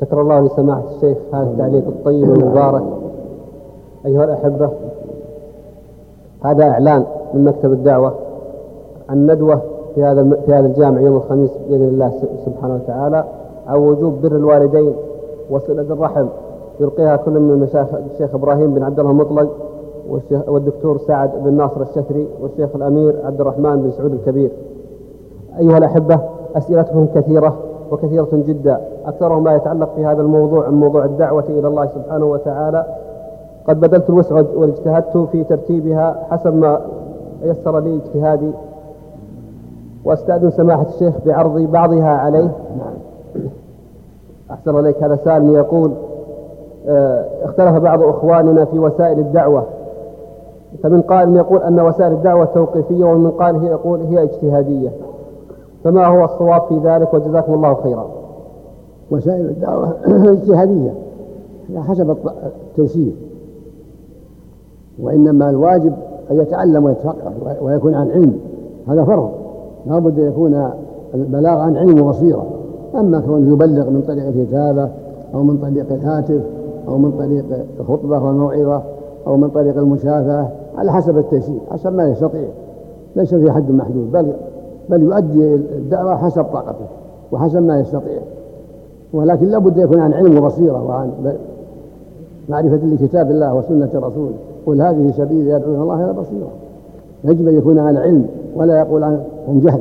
شكر الله لسماحة الشيخ هذا التعليق الطيب المبارك. أيها الأحبة هذا إعلان من مكتب الدعوة. عن ندوة في هذا في هذا الجامع يوم الخميس بإذن الله سبحانه وتعالى عن وجوب بر الوالدين وصلة الرحم. يلقيها كل من المشايخ الشيخ إبراهيم بن عبد الله المطلق والدكتور سعد بن ناصر الشثري والشيخ الأمير عبد الرحمن بن سعود الكبير. أيها الأحبة أسئلتهم كثيرة. وكثيرة جدا. أكثرها ما يتعلق في هذا الموضوع عن موضوع الدعوة إلى الله سبحانه وتعالى. قد بذلت الوسع واجتهدت في ترتيبها حسب ما يسر لي اجتهادي. وأستأذن سماحة الشيخ بعرض بعضها عليه. أحسن عليك هذا سالم يقول آه، اختلف بعض إخواننا في وسائل الدعوة. فمن قائل يقول أن وسائل الدعوة توقيفية ومن قائل يقول هي اجتهادية. فما هو الصواب في ذلك؟ وجزاكم الله خيرا. وسائل الدعوة اجتهادية على حسب التيسير وإنما الواجب أن يتعلم ويتفقه ويكون عن علم. هذا فرض. لا بد يكون البلاغ عن علم وبصيرة. أما كونه يبلغ من طريق الكتابة أو من طريق الهاتف أو من طريق الخطبة والموعظة أو من طريق المشافهة على حسب التيسير حسب ما يستطيع. ليس في حد محدود بل بل يؤدي الدعوة حسب طاقته وحسب ما يستطيع. ولكن لابد يكون عن علم وبصيرة وعن معرفة لكتاب الله وسنة رسوله قل هذه سبيل يدعو الله إلى بصيرة. يجب أن يكون على علم ولا يقول عن جهل.